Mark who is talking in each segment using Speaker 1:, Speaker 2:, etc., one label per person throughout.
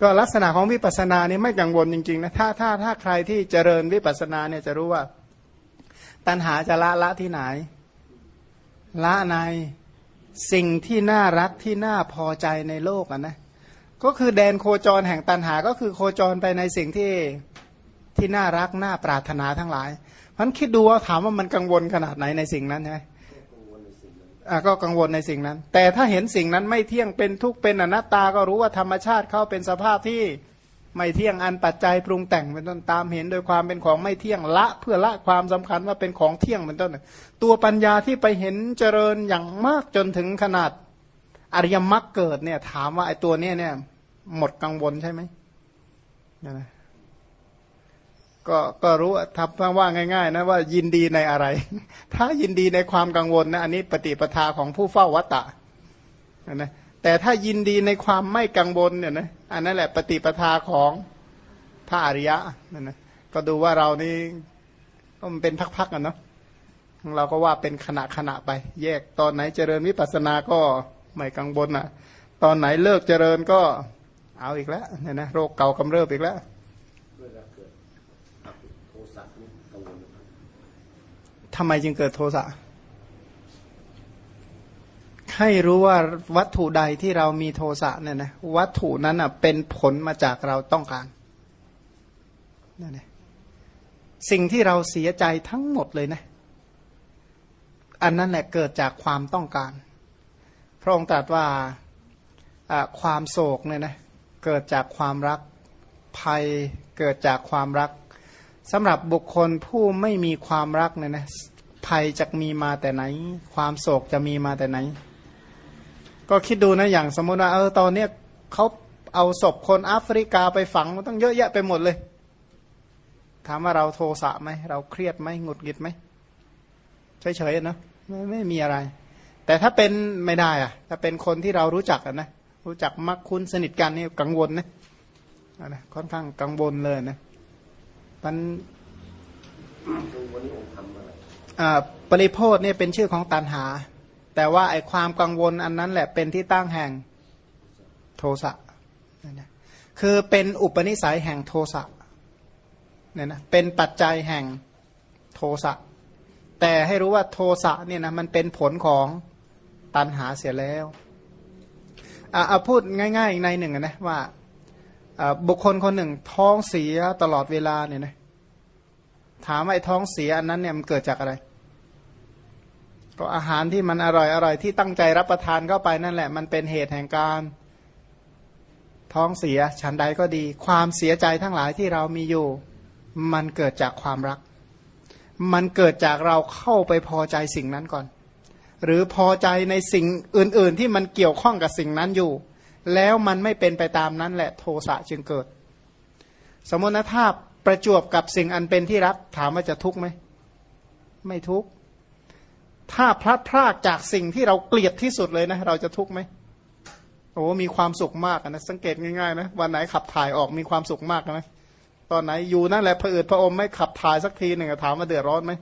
Speaker 1: ก็ลักษณะของวิปัสสนาเนี่ยไม่กังวลจริงๆนะถ้าถ้าถ้าใครที่เจริญวิปัสสนาเนี่ยจะรู้ว่า ตัณหาจะละละที่ไหน ละในสิ่งที่น่ารักที่น่าพอใจในโลกอะนะก็คือแดนโคจรแห่งตัณหาก็คือโคจรไปในสิ่งที่ที่น่ารักน่าปรารถนาทั้งหลายมันคิดดูว่าถามว่ามันกังวลขนาดไหนในสิ่งนั้นใช่ไหม ก็กังวลในสิ่งนั้น แต่ถ้าเห็นสิ่งนั้นไม่เที่ยงเป็นทุกข์เป็นอนัตตาก็รู้ว่าธรรมชาติเขาเป็นสภาพที่ไม่เที่ยงอันปัจจัยปรุงแต่งเป็นต้นตามเห็นโดยความเป็นของไม่เที่ยงละ เพื่อละความสำคัญว่าเป็นของเที่ยงเป็นต้น ตัวปัญญาที่ไปเห็นเจริญอย่างมากจนถึงขนาดอริยมรรคเกิดเนี่ย ถามว่าไอ้ตัวเนี้ยเนี่ย หมดกังวลใช่ไหมนะ ก็ก็รู้ทับว่าง่าย ๆ นะว่ายินดีในอะไร ถ้ายินดีในความกังวลนะอันนี้ปฏิปทาของผู้เฝ้าวัตตะนะแต่ถ้ายินดีในความไม่กังวลเนี่ยนะอันนั้นแหละปฏิปทาของพระอริยะนั่นนะก็ดูว่าเรานี่มันเป็นพักๆกันเนาะเราก็ว่าเป็นขณะขณะไป แยกตอนไหนเจริญวิปัสสนาก็ไม่กังวลอะ ตอนไหนเลิกเจริญก็เอาอีกแล้วเนี่ยนะโรคเก่ากำเริบอีกแล้ว ทำไมจึงเกิดโทสะให้รู้ว่าวัตถุใดที่เรามีโทสะเนี่ยนะวัตถุนั้นอะเป็นผลมาจากเราต้องการนั่นเองสิ่งที่เราเสียใจทั้งหมดเลยนะ อันนั้นแหละเกิดจากความต้องการ พระองค์ตรัสว่าความโศกเนี่ยนะเกิดจากความรักภัยเกิดจากความรัก สำหรับบุคคลผู้ไม่มีความรักเนี่ยนะภัยจะมีมาแต่ไหน ความโศกจะมีมาแต่ไหน ก็คิดดูนะอย่างสมมติว่าเออตอนเนี้ยเขาเอาศพคนแอฟริกาไปฝังมันต้องเยอะแยะไปหมดเลย ถามว่าเราโทสะไหมเราเครียดไหมหงุดหงิดไหมเฉยๆนะไม่ไม่มีอะไร แต่ถ้าเป็นไม่ได้อะถ้าเป็นคนที่เรารู้จักนะรู้จักมักคุ้นสนิทกันนี่กังวลนะนะค่อนข้างกังวลเลยนะ มันปริโพธเนี่ยเป็นชื่อของตันหา แต่ว่าไอความกังวลอันนั้นแหละเป็นที่ตั้งแห่งโทสะคือเป็นอุปนิสัยแห่งโทสะเนี่ยนะเป็นปัจจัยแห่งโทสะแต่ให้รู้ว่าโทสะเนี่ยนะมันเป็นผลของตันหาเสียแล้วเอาพูดง่ายๆอีกในหนึ่งนะว่าบุคคลคนหนึ่งท้องเสียตลอดเวลาเนี่ยนะ ถามว่าไอ้ท้องเสียอันนั้นเนี่ยมันเกิดจากอะไร ก็อาหารที่มันอร่อยอร่อยที่ตั้งใจรับประทานเข้าไปนั่นแหละ มันเป็นเหตุแห่งการ ท้องเสียฉันใดก็ดี ความเสียใจทั้งหลายที่เรามีอยู่ มันเกิดจากความรัก มันเกิดจากเราเข้าไปพอใจสิ่งนั้นก่อน หรือพอใจในสิ่งอื่น ๆ ที่มันเกี่ยวข้องกับสิ่งนั้นอยู่ แล้วมันไม่เป็นไปตามนั้นแหละโทสะจึงเกิด สมมตินะถ้า ประจวบกับสิ่งอันเป็นที่รัก ถามว่าจะทุกข์ไหมไม่ทุกข์ถ้าพลัดพรากจากสิ่งที่เราเกลียดที่สุดเลยนะ เราจะทุกข์ไหมโอ้มีความสุขมากนะสังเกตง่ายๆนะวันไหนขับถ่ายออกมีความสุขมากนะตอนไหนอยู่นั่นแหละผะอืดพระอมไม่ขับถ่ายสักทีหนึ่งถามว่าเดือดร้อนไหม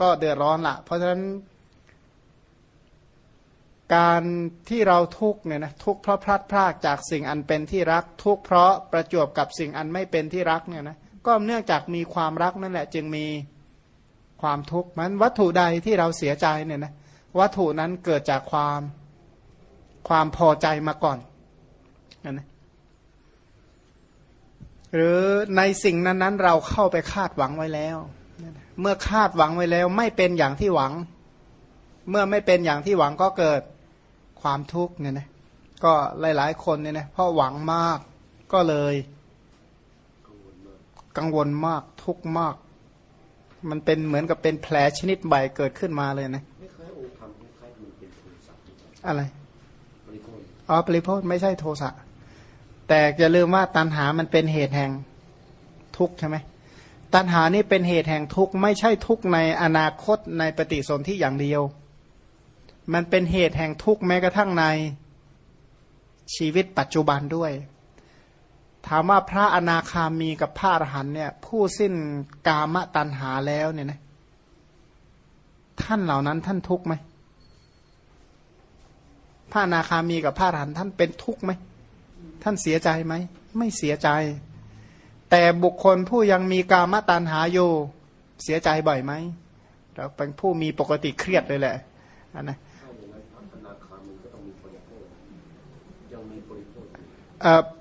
Speaker 1: ก็เดือดร้อนละเพราะฉะนั้น การที่เราทุกเนี่ยนะทุกเพราะพลัดพรากจากสิ่งอันเป็นที่รัก ทุกเพราะประจวบกับสิ่งอันไม่เป็นที่รักเนี่ยนะ ก็เนื่องจากมีความรักนั่นแหละ จึงมีความทุกข์มันวัตถุใดที่เราเสียใจเนี่ยนะวัตถุนั้นเกิดจากความความพอใจมาก่อนนะหรือในสิ่งนั้นๆ เราเข้าไปคาดหวังไว้แล้ว เมื่อคาดหวังไว้แล้ว ไม่เป็นอย่างที่หวัง เมื่อไม่เป็นอย่างที่หวังก็เกิดความทุกข์เนี่ยนะก็หลายๆ คนเนี่ยนะเพราะหวังมากก็เลย กังวลมากทุกข์มาก มันเป็นเหมือนกับเป็นแผลชนิดใบเกิดขึ้นมาเลยนะอะไรอ๋อปริโพธไม่ใช่โทสะแต่อย่าลืมว่าตัณหามันเป็นเหตุแห่งทุกข์ใช่ไหมตัณหานี่เป็นเหตุแห่งทุกข์ไม่ใช่ทุกข์ในอนาคตในปฏิสนธิอย่างเดียว มันเป็นเหตุแห่งทุกข์แม้กระทั่งในชีวิตปัจจุบันด้วย ถามว่าพระอนาคามีกับพระอรหันเนี่ย ผู้สิ้นกามตัณหาแล้วเนี่ยนะท่านเหล่านั้นท่านทุกไหมพระอนาคามีกับพระอรหันท่านเป็นทุกข์ไหมท่านเสียใจไหมไม่เสียใจ แต่บุคคลผู้ยังมีกามตัณหาอยู่เสียใจบ่อยไหมเราเป็นผู้มีปกติเครียดเลยแหละอันนะ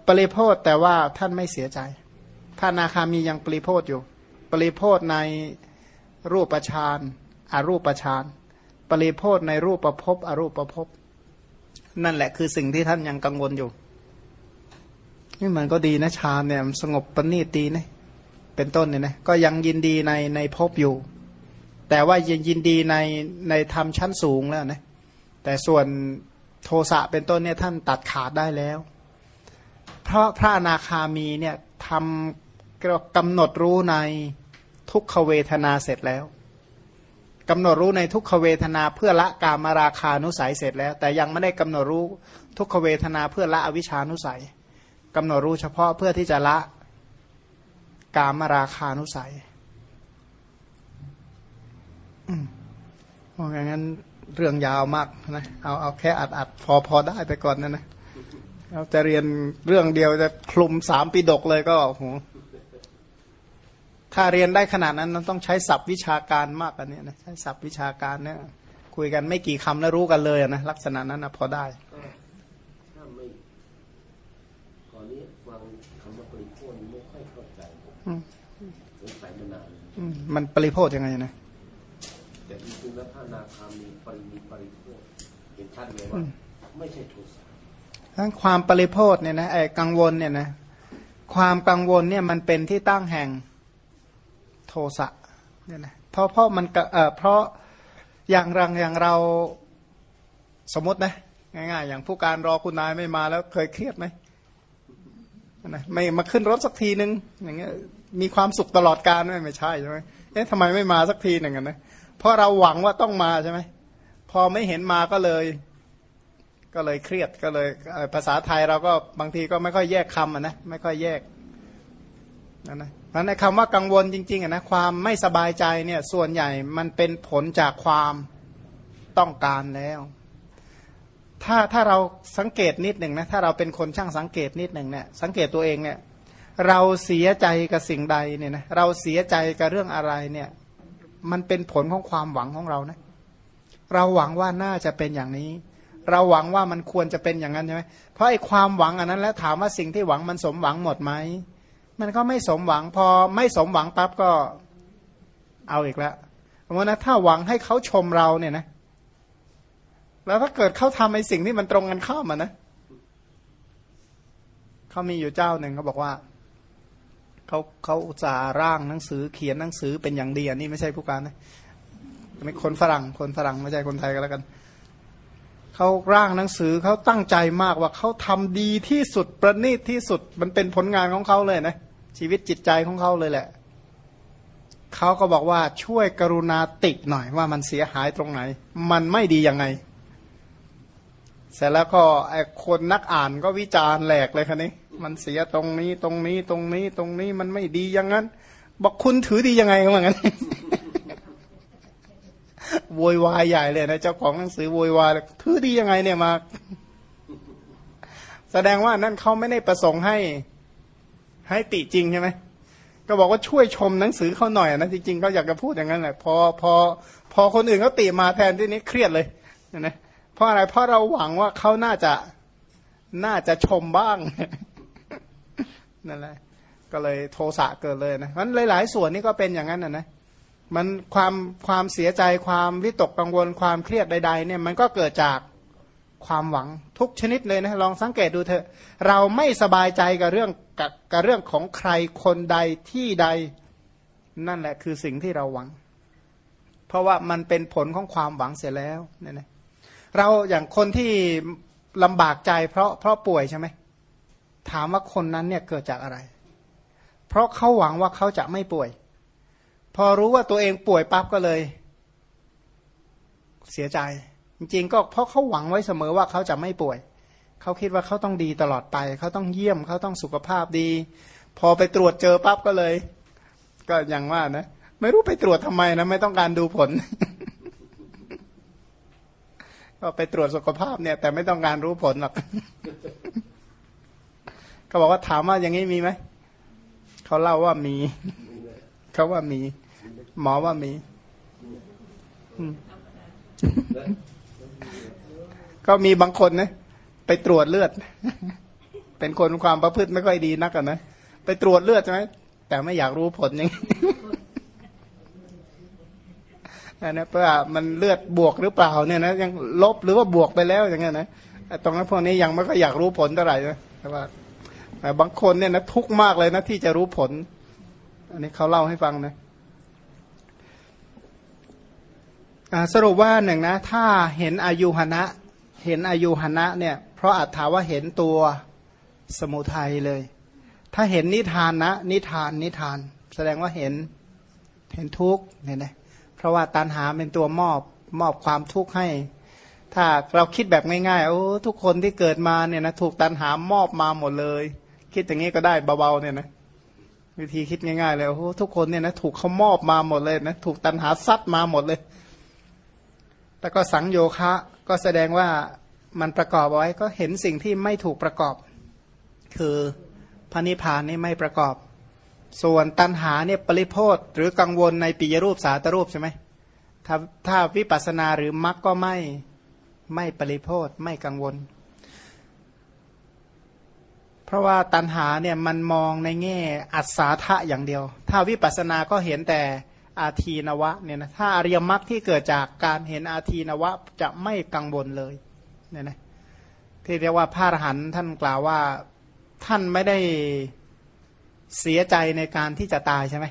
Speaker 1: ปริโพธแต่ว่าท่านไม่เสียใจพระอนาคามียังปริโพธอยู่ ปริโพธในรูปฌานอารูปฌานปริโพธในรูปประพบอรูปประพบ นั่นแหละคือสิ่งที่ท่านยังกังวลอยู่นี่มันก็ดีนะฌานเนี่ยสงบปณีตีนะเป็นต้นเนี่ยนะก็ยังยินดีในในภพอยู่ แต่ว่ายังยินดีในในธรรมชั้นสูงแล้วนะแต่ส่วนโทสะเป็นต้นเนี่ยท่านตัดขาดได้แล้ว เพราะพระอนาคามีเนี่ยทำกำหนดรู้ในทุกขเวทนาเสร็จแล้วกำหนดรู้ในทุกขเวทนาเพื่อละกามราคานุสัยเสร็จแล้ว แต่ยังไม่ได้กำหนดรู้ทุกขเวทนาเพื่อละอวิชานุสัยกำหนดรู้เฉพาะเพื่อที่จะละกามราคานุสัยอืมโอ้ยงั้นเรื่องยาวมากนะเอาเอาแค่อัดอัดพอพอได้ไปก่อนนะนะ เราจะเรียนเรื่องเดียวจะคลุมสามปีดกเลยก็โอ้โหถ้าเรียนได้ขนาดนั้นเราต้องใช้ศัพท์วิชาการมากอันนี้นะใช้ศัพท์วิชาการเนี่ยคุยกันไม่กี่คำแล้วรู้กันเลยอะนะลักษณะนั้นนะพอได้
Speaker 2: ก็ถ้าไม่ก่อนนี้ฟังคำว่าบริโภคไม่ค่อยเข้าใจ
Speaker 1: อืม
Speaker 2: สงสัยมานาน
Speaker 1: อืมมันปริโภคยังไงนะ
Speaker 2: แต่จริงๆแล้วพระอนาคามีปริมีปริโภคเห็นชัดเลยว่า ไม่ใช่โทส
Speaker 1: ทั้งความปริโภคเนี่ยนะไอ้กังวลเนี่ยนะความกังวลเนี่ยมันเป็นที่ตั้งแห่งโทสะเนี่ยนะเพราะเพราะมันเอ่อเพราะอย่างรังอย่างเราสมมตินะง่ายๆอย่างผู้การรอคุณนายไม่มาแล้วเคยเครียดไหมนะไม่มาขึ้นรถสักทีนึงอย่างเงี้ยมีความสุขตลอดการไหมไม่ใช่ใช่ไหมเอ๊ะทำไมไม่มาสักทีหนึ่งกันนะเพราะเราหวังว่าต้องมาใช่ไหมพอไม่เห็นมาก็เลย ก็เลยเครียดก็เลยภาษาไทยเราก็บางทีก็ไม่ค่อยแยกคำอะนะไม่ค่อยแยกนะนะเพราะในคำว่ากังวลจริงๆอะนะความไม่สบายใจเนี่ยส่วนใหญ่มันเป็นผลจากความต้องการแล้ว ถ้าถ้าเราสังเกตนิดหนึ่งนะถ้าเราเป็นคนช่างสังเกตนิดหนึ่งเนี่ยสังเกตตัวเองเนี่ยเราเสียใจกับสิ่งใดเนี่ยนะเราเสียใจกับเรื่องอะไรเนี่ยมันเป็นผลของความหวังของเรานะเราหวังว่าน่าจะเป็นอย่างนี้ เราหวังว่ามันควรจะเป็นอย่างนั้นใช่ไหมเพราะไอ้ความหวังอันนั้นแล้วถามว่าสิ่งที่หวังมันสมหวังหมดไหมมันก็ไม่สมหวังพอไม่สมหวังปั๊บก็เอาอีกแล้วเพราะนะถ้าหวังให้เขาชมเราเนี่ยนะ แล้วถ้าเกิดเขาทำไอ้สิ่งที่มันตรงกันข้ามอะนะเขามีอยู่เจ้าหนึ่งเขาบอกว่าเขาเขาอุตส่าร่างหนังสือเขียนหนังสือเป็นอย่างดีอันนี้ไม่ใช่ผู้การนะนี่คนฝรั่งคนฝรั่งไม่ใช่คนไทยก็แล้วกัน เขาร่างหนังสือเขาตั้งใจมากว่าเขาทำดีที่สุดประณีตที่สุดมันเป็นผลงานของเขาเลยนะ ชีวิตจิตใจของเขาเลยแหละเขาก็บอกว่าช่วยกรุณาติหน่อยว่ามันเสียหายตรงไหน มันไม่ดียังไง เสร็จแล้วก็ไอคนนักอ่านก็วิจารณ์แหลกเลยคันนี้ มันเสียตรงนี้ตรงนี้ตรงนี้ตรงนี้มันไม่ดีอย่างนั้น บอกคุณถือดียังไงก็ว่างั้น โวยวายใหญ่เลยนะเจ้าของหนังสือโวยวายถือดียังไงเนี่ยมาแสดงว่านั่นเขาไม่ได้ประสงค์ให้ให้ติจริงใช่ไหมก็บอกว่าช่วยชมหนังสือเขาหน่อยนะจริงๆเขาอยากจะพูดอย่างนั้นแหละพอพอพอคนอื่นเขาติมาแทนที่นี้เครียดเลยนะเพราะอะไรเพราะเราหวังว่าเขาน่าจะน่าจะชมบ้างนั่นแหละก็เลยโทสะเกิดเลยนะมันหลาย ๆ ส่วนนี่ก็เป็นอย่างนั้นนะนะ มันความความเสียใจความวิตกกังวลความเครียดใด ๆ เนี่ยมันก็เกิดจากความหวังทุกชนิดเลยนะลองสังเกตดูเถอะ เราไม่สบายใจกับเรื่องกับกับเรื่องของใครคนใดที่ใด นั่นแหละคือสิ่งที่เราหวัง เพราะว่ามันเป็นผลของความหวังเสียแล้วเนี่ยนะเราอย่างคนที่ลำบากใจ เพราะเพราะป่วยใช่ไหมถามว่าคนนั้นเนี่ยเกิดจากอะไร เพราะเขาหวังว่าเขาจะไม่ป่วย พอรู้ว่าตัวเองป่วยปั๊บก็เลย เสียใจ จริงๆ ก็เพราะเขาหวังไว้เสมอว่าเขาจะไม่ป่วย เขาคิดว่าเขาต้องดีตลอดไป เขาต้องเยี่ยม เขาต้องสุขภาพดี พอไปตรวจเจอปั๊บก็เลย ก็อย่างว่านะ ไม่รู้ไปตรวจทำไมนะ ไม่ต้องการดูผล ก็ไปตรวจสุขภาพเนี่ย แต่ไม่ต้องการรู้ผลหรอกเขาบอกว่าถามว่าอย่างนี้มีไหม เขาเล่าว่ามี เขาว่ามี หมอว่ามีอืมก็มีบางคนนะไปตรวจเลือด เป็นคนความประพฤติไม่ค่อยดีนักอะนะไปตรวจเลือดใช่ไหมแต่ไม่อยากรู้ผลอย่างนี้อันนะเพื่อมันเลือดบวกหรือเปล่าเนี่ยนะยังลบหรือว่าบวกไปแล้วอย่างเงี้ยนะไอ้ตรงนั้นพวกนี้ยังไม่ก็อยากรู้ผลเท่าไหร่นะแต่ว่าแต่บางคนเนี่ยนะทุกข์มากเลยนะที่จะรู้ผล อันนี้เขาเล่าให้ฟังนะอ่า สรุปว่าหนึ่งนะ ถ้าเห็นอายุหนะเห็นอายุหนะเนี่ย เพราะอาจถามว่าเห็นตัวสมุทัยเลย ถ้าเห็นนิทานนะ นิทานนิทาน แสดงว่าเห็นเห็นทุกข์เนี่ยนะเพราะว่าตันหาเป็นตัวมอบมอบความทุกข์ให้ ถ้าเราคิดแบบง่ายๆโอ้ทุกคนที่เกิดมาเนี่ยนะถูกตันหามอบมาหมดเลย คิดอย่างนี้ก็ได้เบาๆเนี่ยนะวิธีคิดง่ายๆเลยโอ้ทุกคนเนี่ยนะถูกเขามอบมาหมดเลยนะถูกตันหาซัดมาหมดเลย แล้วก็สังโยคะก็แสดงว่ามันประกอบไว้ก็เห็นสิ่งที่ไม่ถูกประกอบ คือพระนิพพานนี่ไม่ประกอบ ส่วนตันหาเนี่ยปริโพธหรือกังวลในปิยรูปสาตรูปใช่ไหมถ้าถ้าวิปัสสนาหรือมรรคก็ไม่ไม่ปริโพธไม่กังวล เพราะว่าตันหาเนี่ยมันมองในแง่อัศาทะอย่างเดียว ถ้าวิปัสสนาก็เห็นแต่ อาทีนวะเนี่ยนะถ้าอริยมรรคที่เกิดจากการเห็นอาทีนวะจะไม่กังวลเลยเนี่ยนะที่เรียกว่าพระอรหันต์ท่านกล่าวว่าท่านไม่ได้เสียใจในการที่จะตายใช่ไหม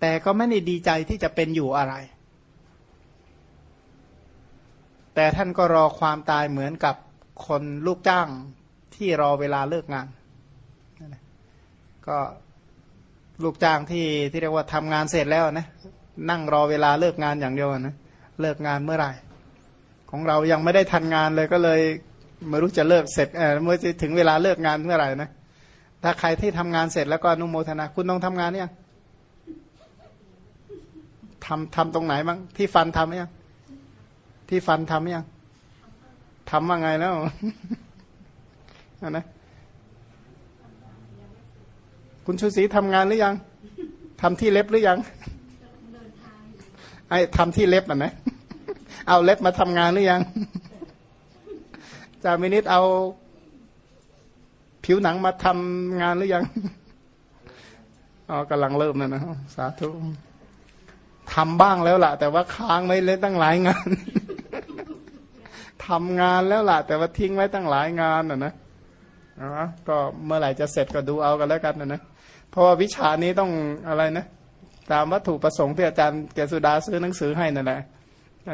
Speaker 1: แต่ก็ไม่ได้ดีใจที่จะเป็นอยู่อะไร แต่ท่านก็รอความตายเหมือนกับคนลูกจ้างที่รอเวลาเลิกงานก็ ลูกจ้างที่ที่เรียกว่าทำงานเสร็จแล้วนะนั่งรอเวลาเลิกงานอย่างเดียวนะเลิกงานเมื่อไหร่ของเรายังไม่ได้ทันงานเลยก็เลยไม่รู้จะเลิกเสร็จเออเมื่อจะถึงเวลาเลิกงานเมื่อไหร่นะถ้าใครที่ทำงานเสร็จแล้วก็อนุโมทนาคุณต้องทำงานเนี่ยทำทำตรงไหนบ้างที่ฟันทำเนี่ยที่ฟันทำยังทำว่าไงแล้วนะ คุณชูศรีทำงานหรือยังทำที่เล็บหรือยังไอ้ทำที่เล็บอะนะเอาเล็บมาทำงานหรือยังจามินิดเอา ผิวหนังมาทำงานหรือยังอ๋อกำลังเริ่มนะนะสาธุทำบ้างแล้วล่ะ แต่ว่าค้างไว้เลยตั้งหลายงาน ทำงานแล้วล่ะ แต่ว่าทิ้งไว้ตั้งหลายงานอะนะนะก็เมื่อไหร่จะเสร็จก็ดูเอากันแล้วกันนะนะ เพราะว่าวิชานี้ต้องอะไรนะ ตามวัตถุประสงค์ที่อาจารย์เกสุดาซื้อหนังสือให้นั่นแหละ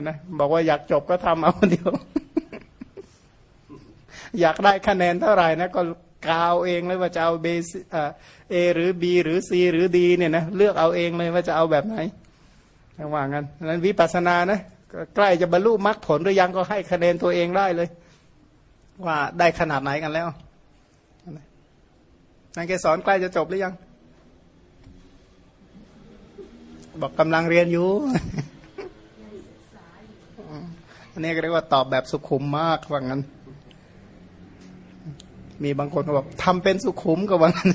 Speaker 1: นะบอกว่าอยากจบก็ทำเอาเดียว อยากได้คะแนนเท่าไหร่นะก็กาวเองเลยว่าจะเอาเบสเอหรือบีหรือซีหรือดีเนี่ยนะเลือกเอาเองเลยว่าจะเอาแบบไหนระหว่างกันนั้นวิปัสสนานะใกล้จะบรรลุมรรคผลหรือยังก็ให้คะแนนตัวเองได้เลย ว่าได้ขนาดไหนกันแล้ว นายแกสอนใกล้จะจบหรือยัง บอกกำลังเรียนอยู่อันนี้ก็เรียกว่าตอบแบบสุขุมมากว่างั้น มีบางคนก็บอกทำเป็นสุขุมก็ว่างั้น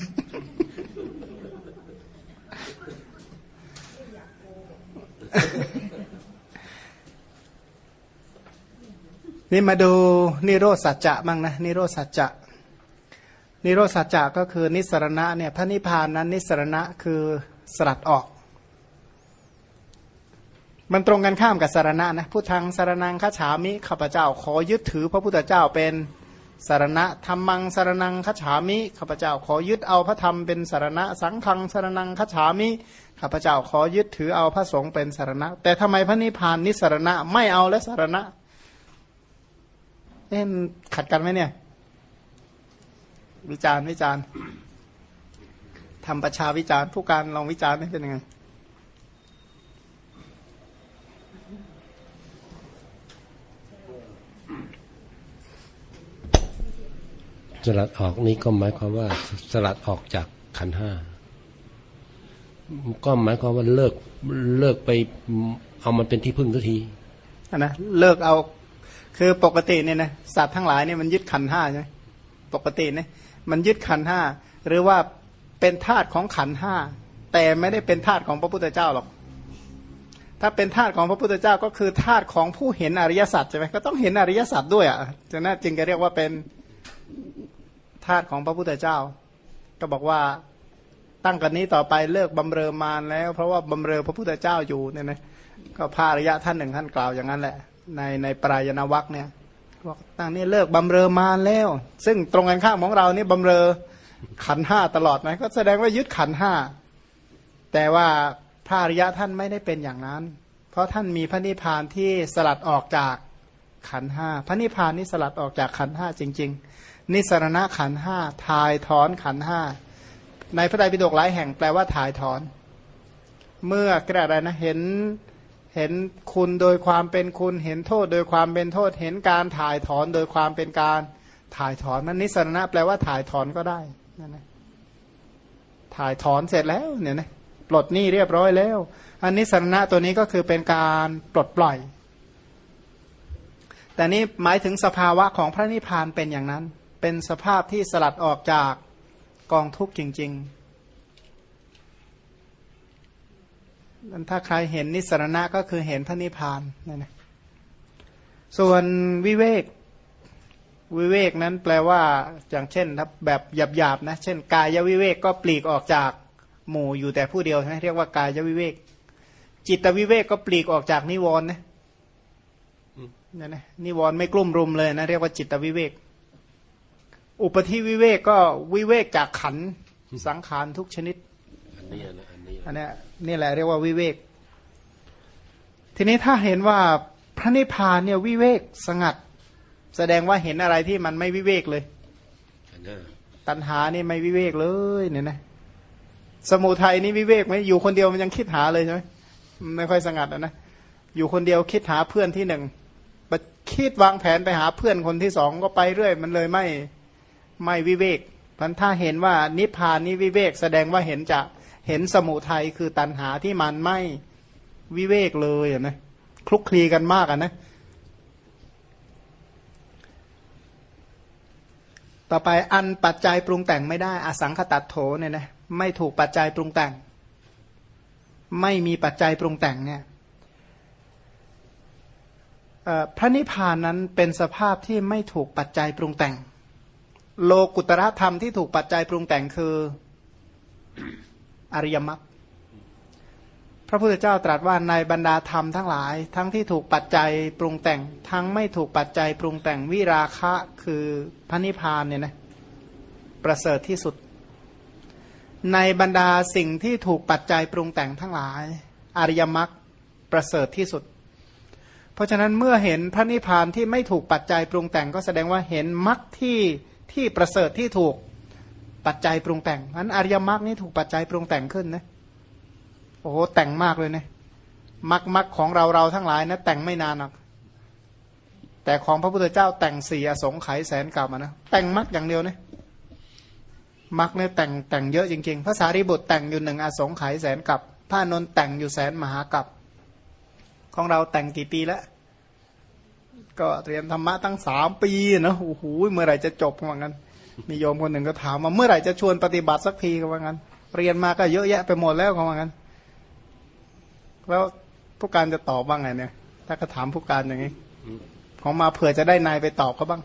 Speaker 1: นี่มาดูนิโรธสัจจะบ้างนะนิโรธสัจจะ นิโรธสัจจะก็คือนิสรณะเนี่ยพระนิพพานนั้นนิสรณะคือสลัดออก มันตรงกันข้ามกับสารณะนะพุทธังสารนังขฉามิข้าพเจ้าขอยึดถือพระพุทธเจ้าเป็นสารณะธรรมังสารนังขฉามิข้าพเจ้าขอยึดเอาพระธรรมเป็นสารณะ สังฆังสารนังขฉามิข้าพเจ้าขอยึดถือเอาพระสงฆ์เป็นสารณะ แต่ทำไมพระนิพพานนิสรณะไม่เอาและสารณะเอ๊ะขัดกันไหมเนี่ย วิจารณ์วิจารณ์ทำประชาวิจารณ์ผู้การลองวิจารณ์นี่เป็นยังไง
Speaker 2: สลัดออกนี้ก็หมายความว่าสลัดออกจากขันห้าก็หมายความว่าเลิกเลิกไปเอามันเป็นที่พึ่งทุกที
Speaker 1: นะเลิกเอา คือปกติเนี่ยนะสัตว์ทั้งหลายเนี่ยมันยึดขันห้าใช่ไหมปกติเนี่ย มันยึดขันห้าหรือว่าเป็นธาตุของขันห้าแต่ไม่ได้เป็นธาตุของพระพุทธเจ้าหรอก ถ้าเป็นธาตุของพระพุทธเจ้าก็คือธาตุของผู้เห็นอริยสัจใช่ไหมก็ต้องเห็นอริยสัจด้วยอะจะน่าจึงจะเรียกว่าเป็นธาตุของพระพุทธเจ้า ก็บอกว่าตั้งกันนี้ต่อไปเลิกบำเรอมารแล้ว เพราะว่าบำเรอพระพุทธเจ้าอยู่เนี่ยนะก็พระอริยะท่านหนึ่งท่านกล่าวอย่างนั้นแหละ ในในปรายณวัคเนี่ย บอกตั้งนี้เลิกบำเรอมาแล้ว ซึ่งตรงกันข้ามของเรานี่บำเรอขันห้าตลอดไหมก็แสดงว่ายึดขันห้าแต่ว่าพระอริยะท่านไม่ได้เป็นอย่างนั้น เพราะท่านมีพระนิพพานที่สลัดออกจากขันห้าพระนิพพานนี่สลัดออกจากขันห้าจริง ๆ นิสรณะขันห้าทายถอนขันห้าในพระไตรปิฎกหลายแห่งแปลว่าถ่ายถอน เมื่อกระไรนะเห็น เห็นคุณโดยความเป็นคุณ เห็นโทษโดยความเป็นโทษ เห็นการถ่ายถอนโดยความเป็นการถ่ายถอนมันนิสรณะแปลว่าถ่ายถอนก็ได้นั่นนะถ่ายถอนเสร็จแล้วเนี่ยนะปลดหนี้เรียบร้อยแล้ว อันนิสรณะตัวนี้ก็คือเป็นการปลดปล่อย แต่นี้หมายถึงสภาวะของพระนิพพานเป็นอย่างนั้น เป็นสภาพที่สลัดออกจากกองทุกข์จริง ๆ ถ้าใครเห็นนิสรณะก็คือเห็นพระนิพพานนั่นนะส่วนวิเวกวิเวกนั้นแปลว่าอย่างเช่นแบบหยาบๆนะ เช่น กายวิเวกก็ปลีกออกจากหมู่อยู่แต่ผู้เดียวใช่ไหมเรียกว่ากายวิเวก จิตวิเวกก็ปลีกออกจากนิวรณ์นะนั่นนะนิวรณ์ไม่กลุ่มรุมเลยนะเรียกว่าจิตวิเวก อุปธิวิเวกก็วิเวกจากขันสังขารทุกชนิด
Speaker 2: อันนี้นะ อันนี้
Speaker 1: นี่แหละเรียกว่าวิเวก ทีนี้ถ้าเห็นว่าพระนิพพานเนี่ยวิเวกสงัด แสดงว่าเห็นอะไรที่มันไม่วิเวกเลย
Speaker 2: อันนี้
Speaker 1: ตัณหานี่ไม่วิเวกเลยเนี่ยนะสมุทัยนี่วิเวกไหมอยู่คนเดียวมันยังคิดหาเลยใช่ไหมไม่ค่อยสงัดนะ อยู่คนเดียวคิดหาเพื่อนที่หนึ่งคิดวางแผนไปหาเพื่อนคนที่สองก็ไปเรื่อย มันเลยไม่ไม่วิเวกพันถ้าเห็นว่านิพพานนี้วิเวก แสดงว่าเห็นจะ เห็นสมุทัยคือตัณหาที่มันไม่วิเวกเลยอะนะคลุกคลีกันมากอะนะ ต่อไปอันปัจจัยปรุงแต่งไม่ได้ อสังขตัดโถเนี่ยนะไม่ถูกปัจจัยปรุงแต่ง ไม่มีปัจจัยปรุงแต่งเนี่ยพระนิพพานนั้นเป็นสภาพที่ไม่ถูกปัจจัยปรุงแต่ง โลกุตระธรรมที่ถูกปัจจัยปรุงแต่งคือ อริยมรรคพระพุทธเจ้าตรัสว่าในบรรดาธรรมทั้งหลาย ทั้งที่ถูกปัจจัยปรุงแต่ง ทั้งไม่ถูกปัจจัยปรุงแต่งวิราคะคือพระนิพพานเนี่ยนะประเสริฐที่สุด ในบรรดาสิ่งที่ถูกปัจจัยปรุงแต่งทั้งหลาย อริยมรรคประเสริฐที่สุด เพราะฉะนั้นเมื่อเห็นพระนิพพานที่ไม่ถูกปัจจัยปรุงแต่งก็แสดงว่าเห็นมรรคที่ที่ประเสริฐที่ถูก ปัจจัยปรุงแต่งนั้นอริยมรรคนี่ถูกปัจจัยปรุงแต่งขึ้นนะโอ้โหแต่งมากเลยเนะมรรคมรรคของเราเราทั้งหลายนะแต่งไม่นานหรอกแต่ของพระพุทธเจ้าแต่งสี่อสงไขยแสนกลับมานะแต่งมรรคอย่างเดียวนะมรรคเนี่ยแต่งแต่งเยอะจริงๆพระสารีบุตรแต่งอยู่หนึ่งอสงไขยแสนกลับพระนนท์แต่งอยู่แสนมหากลับ ของเราแต่งกี่ปีแล้วก็เรียนธรรมะตั้งสามปีนะโอ้โหเมื่อไหร่จะจบว่างั้น มีโยมคนหนึ่งก็ถามมาเมื่อไหร่จะชวนปฏิบัติสักทีก็ว่างั้น เรียนมาก็เยอะแยะไปหมดแล้วก็ว่างั้น แล้วผู้การจะตอบบ้างไงเนี่ย ถ้าก็ถามผู้การอย่างนี้ของมาเผื่อจะได้นายไปตอบเขาบ้าง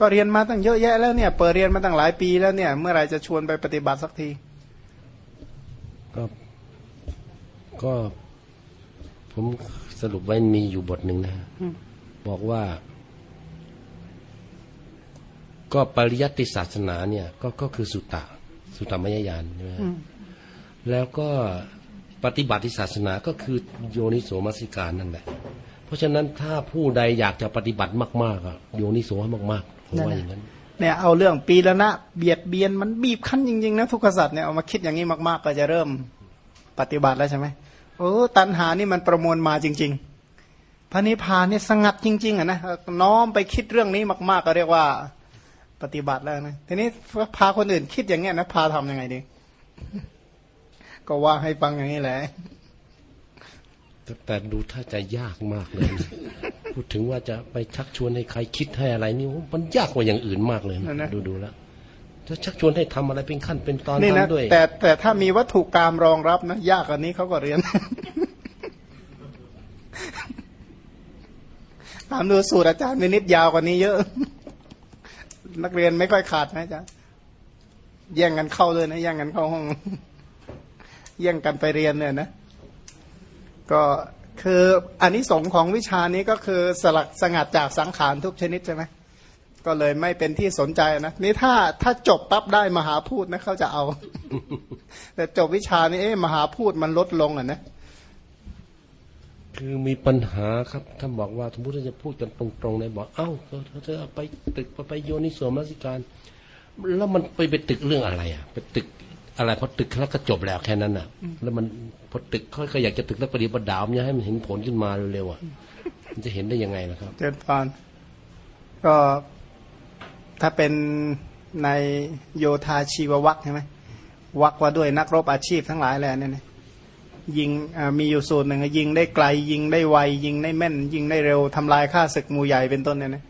Speaker 1: ก็เรียนมาตั้งเยอะแยะแล้วเนี่ย เปิดเรียนมาตั้งหลายปีแล้วเนี่ย เมื่อไหร่จะชวนไปปฏิบัติสักที
Speaker 2: ก็ก็ผมสรุปไว้มีอยู่บทหนึ่งนะบอกว่า ก็ปริยัติศาสนาเนี่ยก็ก็คือสุตตะสุตตมยญาณใช่ไหมแล้วก็ปฏิบัติศาสนาก็คือโยนิโสมัสิการนั่นแหละ เพราะฉะนั้นถ้าผู้ใดอยากจะปฏิบัติมากๆอะโยนิโสมากๆผมว่าอย่างนั้น
Speaker 1: เนี่ยเอาเรื่องปีละนะเบียดเบียนมันบีบคั้นจริงๆนะทุกขสัตว์เนี่ยเอามาคิดอย่างนี้มากๆ ก็จะเริ่มปฏิบัติแล้วใช่ไหมโอ้ตัณหานี่มันประมวลมาจริง ๆ พระนิพพานนี่สงัดจริง ๆอะนะน้อมไปคิดเรื่องนี้มาก ๆ ก็เรียกว่า ปฏิบัติแล้วนะทีนี้พาคนอื่นคิดอย่างเงี้ยนะพาทํำยังไงดี ก็ว่าให้ฟังอย่างนี้แหละ
Speaker 2: แต่ดูถ้าจะยากมากเลย พูดถึงว่าจะไปชักชวนให้ใครคิดให้อะไรนี่มันยากกว่าอย่างอื่นมากเลย
Speaker 1: นั่นนะ
Speaker 2: ดูดูๆแล้วถ้าชักชวนให้ทำอะไรเป็นขั้นเป็นตอน
Speaker 1: นี่นะ
Speaker 2: ทำด้วย
Speaker 1: แต่แต่ถ้ามีวัตถุกรรมรองรับนะยากกว่านี้เขาก็เรียนถามดูสูตรอาจารย์วินิจยาวกว่านี้เยอะ นักเรียนไม่ค่อยขาดนะจารย์แย่งกันเข้าเลยนะแย่งกันเข้าห้องแย่งกันไปเรียนเนี่ยนะก็คืออันนี้สงของวิชานี้ก็คือสลักสงัดจากสังขารทุกชนิดใช่ไหมก็เลยไม่เป็นที่สนใจนะนี่ถ้าถ้าจบปั๊บได้มหาพูดนะเขาจะเอา แต่จบวิชานี้เอ๊ะมหาพูดมันลดลงอะนะ
Speaker 2: คือมีปัญหาครับท่านบอกว่าสมมติเราจะพูดกันตรงๆเลยบอกเอ้าเธอเอไปตึกไปโยนิโสมนสิการ แล้วมันไปไปตึกเรื่องอะไรอะไปตึกอะไรพอตึกแล้วก็จบแล้วแค่นั้นอะ แล้วมันพอตึกเขาก็อยากจะตึกแล้วประเดี๋ยวประดาวมันจะให้มันเห็นผลขึ้นมาเร็วๆอะมันจะเห็นได้ยังไงละครับ
Speaker 1: เจนพานก็ถ้าเป็นในโยธาชีววัคใช่ไหมวักว่าด้วยนักรบอาชีพทั้งหลายแหละเนี่ย ยิงมีอยู่สูตรหนึ่งยิงได้ไกล ยิงได้ไว ยิงได้แม่น ยิงได้เร็วทำลายข้าศึกมูใหญ่เป็นต้นเนี่ยนะ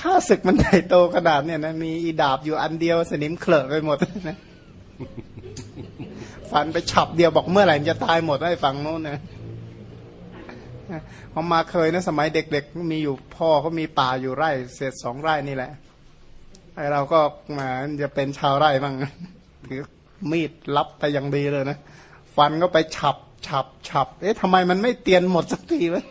Speaker 1: ข้าศึกมันใหญ่โตขนาดเนี่ยนะมีอีดาบอยู่อันเดียวสนิมเคลอะไปหมดนะฟันไปฉับเดียวบอกเมื่อไหร่จะตายหมดไอ้ฝั่งโน้นนี่ยเขามาเคยนะสมัยเด็กๆมีอยู่พ่อเขามีป่าอยู่ไร่เศษสองไร่นี่แหละไอเราก็มาจะเป็นชาวไร่บ้างถือมีดรับไปอย่างดีเลยนะฟันก็ไปฉับ ฉับฉับเอ๊ะทำไมมันไม่เตียนหมดสักทีวะ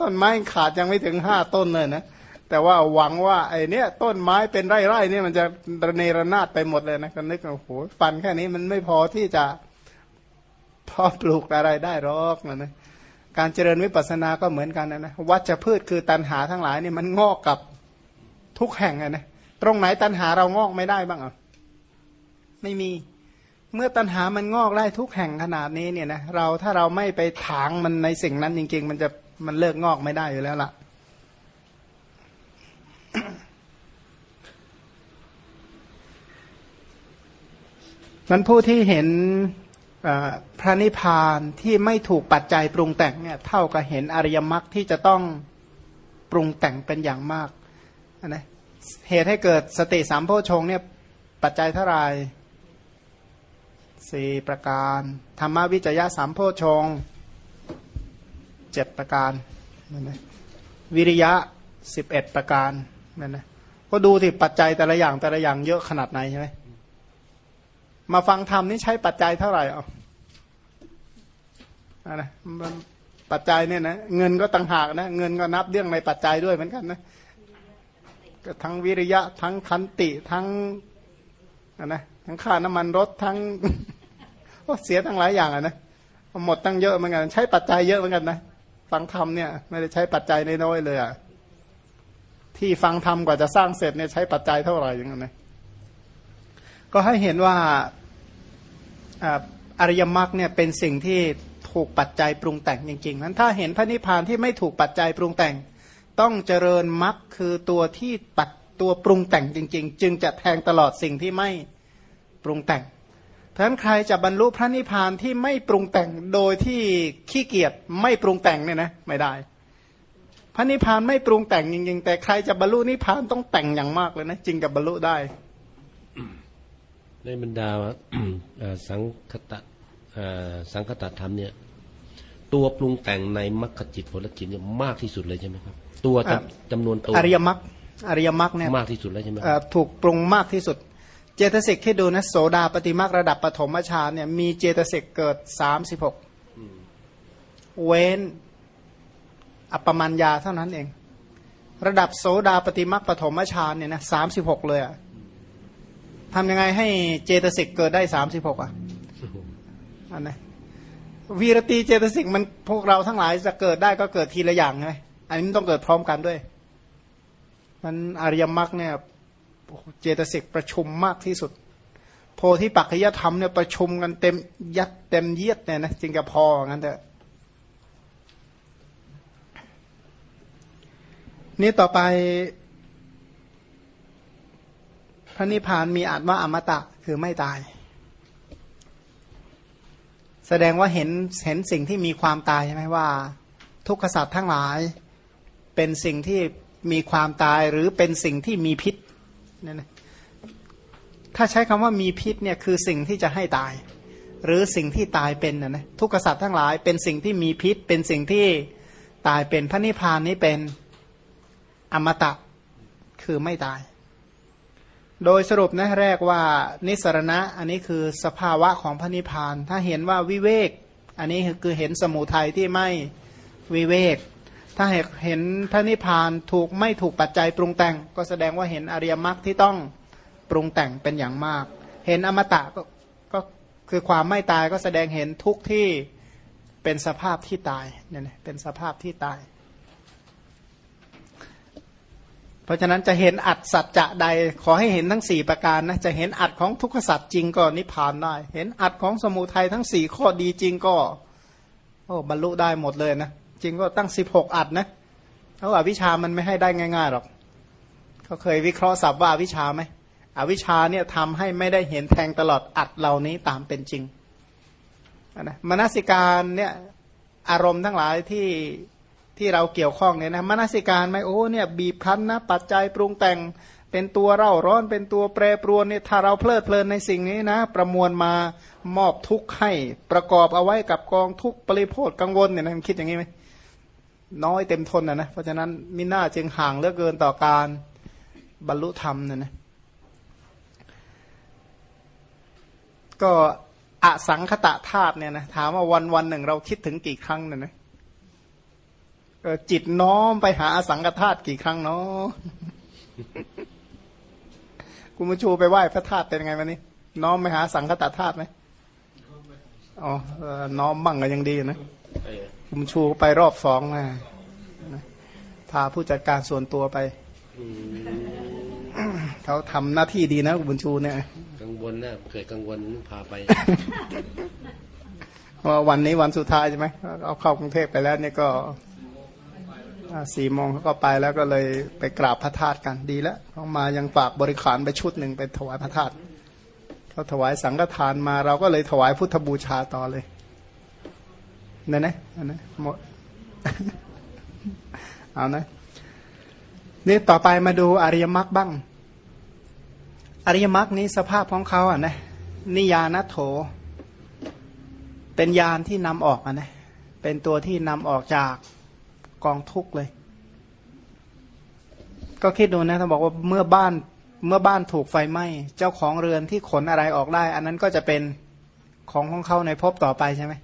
Speaker 1: ต้นไม้ขาดยังไม่ถึงห้าต้นเลยนะแต่ว่าหวังว่าไอ้เนี้ยต้นไม้เป็นไร่ๆเนี่ยมันจะระเนระนาดไปหมดเลยนะก็นึกว่าโอ้โหฟันแค่นี้มันไม่พอที่จะเพอปลูกอะไรได้หรอกนะนะการเจริญวิปัสสนาก็เหมือนกันนะนะวัชพืชคือตันหาทั้งหลายเนี่ยมันงอกกับทุกแห่งนะตรงไหนตันหาเรางอกไม่ได้บ้างอะไม่มี เมื่อตันหามันงอกได้ทุกแห่งขนาดนี้เนี่ยนะเราถ้าเราไม่ไปถางมันในสิ่งนั้นจริง ๆ มันจะมันเลิกงอกไม่ได้อยู่แล้วล่ะมันผู้ที่เห็นพระนิพพานที่ไม่ถูกปัจจัยปรุงแต่งเนี่ยเท่ากับเห็นอริยมรรคที่จะต้องปรุงแต่งเป็นอย่างมากนะเหตุให้เกิดสติสามโพชงเนี่ยปัจจัยเท่าไหร่ สี่ประการ ธรรมวิจยะสามโพชงเจ็ดประการนั่นนะวิริยะสิบเอ็ดประการนั่นนะก็ดูที่ปัจจัยแต่ละอย่างแต่ละอย่างเยอะขนาดไหนใช่ไหมมาฟังธรรมนี่ใช้ปัจจัยเท่าไหร่เอะอะนะปัจจัยเนี่ยนะเงินก็ต่างหากนะเงินก็นับเรื่องในปัจจัยด้วยเหมือนกันนะก็ทั้งวิริยะทั้งขันติทั้งอะนะ ทั้งค่าน้ำมันรถทั้งเสียทั้งหลายอย่างอะนะหมดตั้งเยอะเหมือนกัน ใช้ปัจจัยเยอะเหมือนกันนะฟังธรรมเนี่ย ไม่ได้ใช้ปัจจัยน้อยๆเลยอะที่ฟังธรรมกว่าจะสร้างเสร็จเนี่ยใช้ปัจจัยเท่าไหร่อย่างนั้นนะก็ให้เห็นว่าอ่าอริยมรรคเนี่ยเป็นสิ่งที่ถูกปัจจัยปรุงแต่งจริงๆนั้นถ้าเห็นพระนิพพานที่ไม่ถูกปัจจัยปรุงแต่ง ต้องเจริญมรรคคือตัวที่ปัดตัวปรุงแต่งจริง ๆ จึงจะแทงตลอดสิ่งที่ไม่ ปรุงแต่งเพราะฉะนั้นใครจะบรรลุพระนิพพานที่ไม่ปรุงแต่งโดยที่ขี้เกียจไม่ปรุงแต่งเนี่ยนะไม่ได้ พระนิพพานไม่ปรุงแต่งจริงๆแต่ใครจะบรรลุนิพพานต้องแต่งอย่างมากเลยนะจึงจะบรรลุได้
Speaker 2: ในบรรดาเอ่อสังคตะเอ่อสังคตธรรมเนี่ยตัวปรุงแต่งในมรรคจิตผลจิตเนี่ยมากที่สุดเลยใช่ไหมครับ ตัวจำ
Speaker 1: อะ
Speaker 2: จำนวนตัว
Speaker 1: อริยมรรคอริยมรรคเนี่ย
Speaker 2: มากที่สุดเลยใช่ไหม
Speaker 1: เอ่อถูกปรุงมากที่สุด เจตสิกที่ดูนะโสดาปฏิมรรคระดับปฐมฌานเนี่ยมีเจตสิกเกิดสามสิบหกเว้นอัปมัญญาเท่านั้นเอง ระดับโสดาปฏิมรรคปฐมฌานเนี่ยนะสามสิบหกเลยอะทำยังไงให้เจตสิกเกิดได้สามสิบหกอะอันนะวีรตีเจตสิกมันพวกเราทั้งหลายจะเกิดได้ก็เกิดทีละอย่างไงอันนี้ต้องเกิดพร้อมกันด้วย มันอริยมรรคเนี่ย เจตสิกประชุมมากที่สุด โพธิปัจจยธรรมเนี่ยประชุมกันเต็มยัดเต็มเยียดเนี่ยนะจึงจะพองั้นเถอะนี่ต่อไปพระนิพพานมีอาจว่าอมตะคือไม่ตาย แสดงว่าเห็นเห็นสิ่งที่มีความตายใช่ไหมว่า ทุกขสัตว์ทั้งหลายเเป็นสิ่งที่มีความตายหรือเป็นสิ่งที่มีพิษ นั่นนะถ้าใช้คำว่ามีพิษเนี่ยคือสิ่งที่จะให้ตาย หรือสิ่งที่ตายเป็นนะนะทุกขสัตว์ทั้งหลายเป็นสิ่งที่มีพิษ เป็นสิ่งที่ตายเป็นพระนิพพานนี้เป็นอมตะคือไม่ตาย โดยสรุปนะแรกว่านิสรณะอันนี้คือสภาวะของพระนิพพาน ถ้าเห็นว่าวิเวก อันนี้คือเห็นสมุทัยที่ไม่วิเวก ถ้าเห็นพระนิพพานถูกไม่ถูกปัจจัยปรุงแต่ง ก็แสดงว่าเห็นอริยมรรคที่ต้องปรุงแต่งเป็นอย่างมาก เห็นอมตะก็ก็คือความไม่ตายก็แสดงเห็นทุกข์ที่เป็นสภาพที่ตายเนี่ยเป็นสภาพที่ตาย เพราะฉะนั้นจะเห็นอัดสัจจะใดขอให้เห็นทั้งสี่ประการนะจะเห็นอัดของทุกขสัจจริงก็นิพพานได้ เห็นอัดของสมุทัยทั้งสี่ข้อดีจริงก็โอ้บรรลุได้หมดเลยนะ จริงก็ตั้งสิบหกอัดนะเพราะว่าวิชามันไม่ให้ได้ง่ายๆหรอกเขาเคยวิเคราะห์สับว่าวิชาไหมอวิชาเนี่ยทำให้ไม่ได้เห็นแทงตลอดอัดเหล่านี้ตามเป็นจริงนะมนสิการเนี่ยอารมณ์ทั้งหลายที่ที่เราเกี่ยวข้องเนี่ยนะมนสิการไหมโอ้เนี่ยบีบคั้นนะปัจจัยปรุงแต่งเป็นตัวเร่าร้อนเป็นตัวแปรปรวนเนี่ยถ้าเราเพลิดเพลินในสิ่งนี้นะ ประมวลมามอบทุกข์ให้ประกอบเอาไว้กับกองทุกข์ปริโภทกังวลเนี่ยนะคิดอย่างนี้ไหม น้อยเต็มทนนะนะเพราะฉะนั้นมิน่าจึงห่างเหลือเกินต่อการบรรลุธรรมนี่ยนะก็อสังคตะธาตุเนี่ยนะถามว่าวันวันหนึ่งเราคิดถึงกี่ครั้งเนี่ยนะจิตน้อมไปหาอสังคธาตุกี่ครั้งเนาะคุณมาชูไปไหว้พระธาตุเป็นไงวันนี้ น้อมไปหาสังคตะธาตุไหมอ๋อน้อมบ้างก็ยังดีนะ คุณชูไปรอบสองนะพาผู้จัดการส่วนตัวไป เขาทำหน้าที่ดีนะคุณบุญชูเนี่ย
Speaker 2: กังวลนะเคยกังวลพาไป
Speaker 1: ว่าวันนี้วันสุดท้ายใช่ไหมเอาเข้ากรุงเทพไปแล้วเนี่ยก็สี่โมงเขาก็ไปแล้วก็เลยไปกราบพระธาตุกันดีแล้วเขามายังฝากบริขารไปชุดหนึ่งไปถวายพระธาตุเขาถวายสังฆทานมาเราก็เลยถวายพุทธบูชาต่อเลย นั่นนะนั่นนะหมดเอานะนี่ต่อไปมาดูอริยมรรคบ้าง อริยมรรคนี้สภาพของเขาอะนะนิยานโถ เป็นยานที่นำออกอะนะเป็นตัวที่นำออกจากกองทุกข์เลย ก็คิดดูนะถ้าบอกว่าเมื่อบ้านเมื่อบ้านถูกไฟไหม้เจ้าของเรือนที่ขนอะไรออกได้ อันนั้นก็จะเป็นของของเขาในภพต่อไปใช่ไหม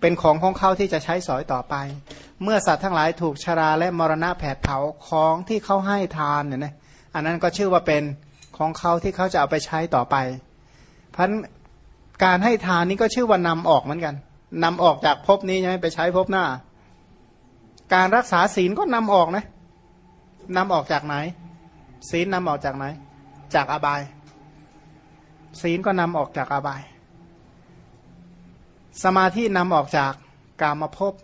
Speaker 1: เป็นของของเขาที่จะใช้สอยต่อไป เมื่อสัตว์ทั้งหลายถูกชราและมรณะแผดเผาของที่เขาให้ทานเนี่ยนะอันนั้นก็ชื่อว่าเป็นของเขาที่เขาจะเอาไปใช้ต่อไป เพราะการให้ทานนี้ก็ชื่อว่านำออกเหมือนกันนำออกจากภพนี้ใช่ไหมไปใช้ภพหน้า การรักษาศีลก็นำออกนะนำออกจากไหน ศีลนำออกจากไหน จากอบาย ศีลก็นำออกจากอบาย สมาธินำออกจากกามภพ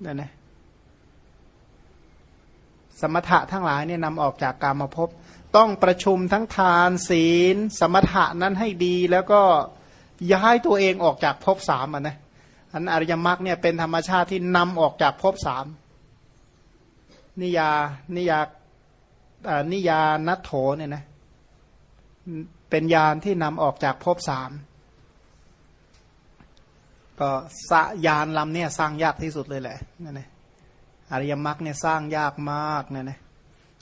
Speaker 1: เนี่ยนะสมถะทั้งหลายเนี่ยนำออกจากกามภพต้องประชุมทั้งทานศีล สมถะนั้นให้ดีแล้วก็ย้ายตัวเองออกจากภพสามอะนะอันอริยมรรคเนี่ยเป็นธรรมชาติที่นำออกจากภพสามนิยานิยานิยานัทโถเนี่ยนะเป็นยานที่นำออกจากภพสาม ก็สยานลำเนี่ยสร้างยากที่สุดเลยแหละนั่นเองอริยมรรคเนี่ยสร้างยากมากนี่ยนะ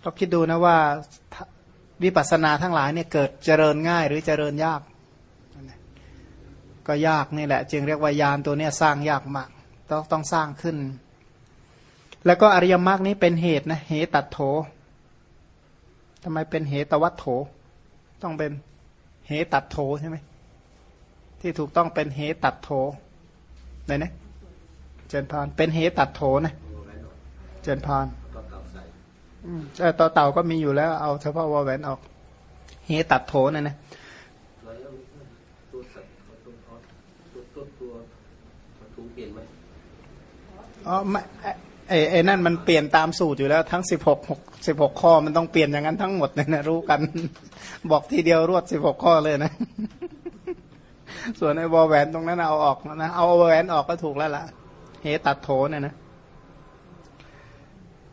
Speaker 1: ก็คิดดูนะว่าวิปัสสนาทั้งหลายเนี่ยเกิดเจริญง่ายหรือเจริญยาก ก็ยากนี่แหละ จึงเรียกว่ายานตัวเนี้ยสร้างยากมากต้องต้องสร้างขึ้น แล้วก็อริยมรรคนี้เป็นเหตุนะเหตุตัดโถทำไมเป็นเหตวัตโถ ต้องเป็นเหตุตัดโถใช่ไหมที่ถูกต้องเป็นเหตุตัดโถ ไหนนะเจนพานเป็นเหตุตัดโถนะเจนพานต่อเต่าก็มีอยู่แล้ว เอาเฉพาะวอแหวนออก เหตุตัดโถนะนะอ๋อไม่ไอ้ไอ้นั่นมันเปลี่ยนตามสูตรอยู่แล้วทั้งสิบหกหกสิบหกข้อมันต้องเปลี่ยนอย่างนั้นทั้งหมดเลยนะรู้กัน บอกทีเดียวรวดสิบหกข้อเลยนะ ส่วนไอ้บอแหวนตรงนั้นเอาออกนะ เอาแหวนออกก็ถูกแล้วล่ะเฮตัดโถเนี่ยนะ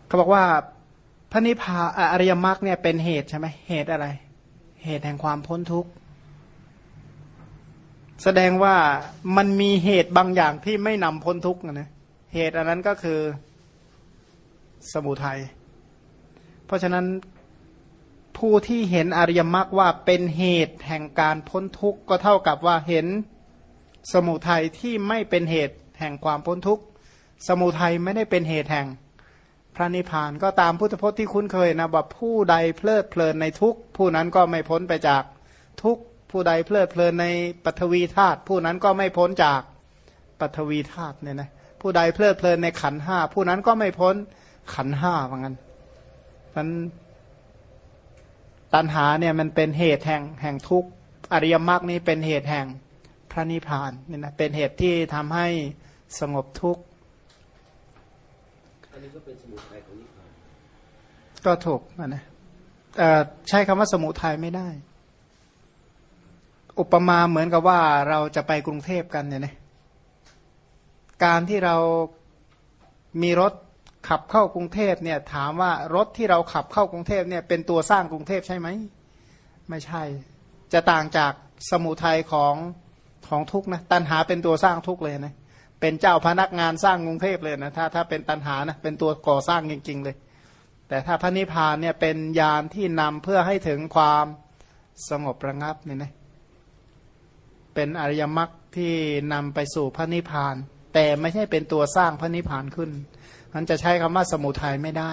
Speaker 1: เขาบอกว่าพระนิพพานอะอริยมรรคเนี่ยเป็นเหตุใช่ไหมเหตุอะไร เหตุแห่งความพ้นทุกข์แสดงว่ามันมีเหตุบางอย่างที่ไม่นำพ้นทุกข์นะเหตุอันนั้นก็คือสมุทัยเพราะฉะนั้น ผู้ที่เห็นอริยมรรคว่าเป็นเหตุแห่งการพ้นทุกข์ก็เท่ากับว่าเห็นสมุทัยที่ไม่เป็นเหตุแห่งความพ้นทุกข์ สมุทัยไม่ได้เป็นเหตุแห่ง พระนิพพานก็ตามพุทธพจน์ที่คุ้นเคยนะว่าผู้ใดเพลิดเพลินในทุกข์ผู้นั้นก็ไม่พ้นไปจากทุกข์ผู้ใดเพลิดเพลินในปฐวีธาตุผู้นั้นก็ไม่พ้นจากปฐวีธาตุเนี่ยนะผู้ใดเพลิดเพลินในขันห้าผู้นั้นก็ไม่พ้นขันห้าว่างั้นมัน ตัณหาเนี่ยมันเป็นเหตุแห่งแห่งทุกข์อริยมรรคนี้เป็นเหตุแห่งพระนิพพานเนี่ยนะเป็นเหตุที่ทำให้สงบทุกข์
Speaker 2: อันนี้ก็เป็นสมุทัยของนิพพาน
Speaker 1: ก็ถูกนะนะเอ่อใช้คำว่าสมุทัยไม่ได้ อุปมาเหมือนกับว่าเราจะไปกรุงเทพกันเนี่ยนะการที่เรามีรถ ขับเข้ากรุงเทพเนี่ยถามว่ารถที่เราขับเข้ากรุงเทพเนี่ยเป็นตัวสร้างกรุงเทพใช่ไหมไม่ใช่ จะต่างจากสมุทัยของของทุกนะตัณหาเป็นตัวสร้างทุกเลยนะเป็นเจ้าพนักงานสร้างกรุงเทพเลยนะถ้าถ้าเป็นตัณหานะเป็นตัวก่อสร้างจริง ๆ เลย แต่ถ้าพระนิพพานเนี่ยเป็นยานที่นำเพื่อให้ถึงความสงบระงับเนี่ยนะเป็นอริยมรรคที่นำไปสู่พระนิพพาน แต่ไม่ใช่เป็นตัวสร้างพระนิพพานขึ้น มันจะใช้คำว่าสมุทัยไม่ได้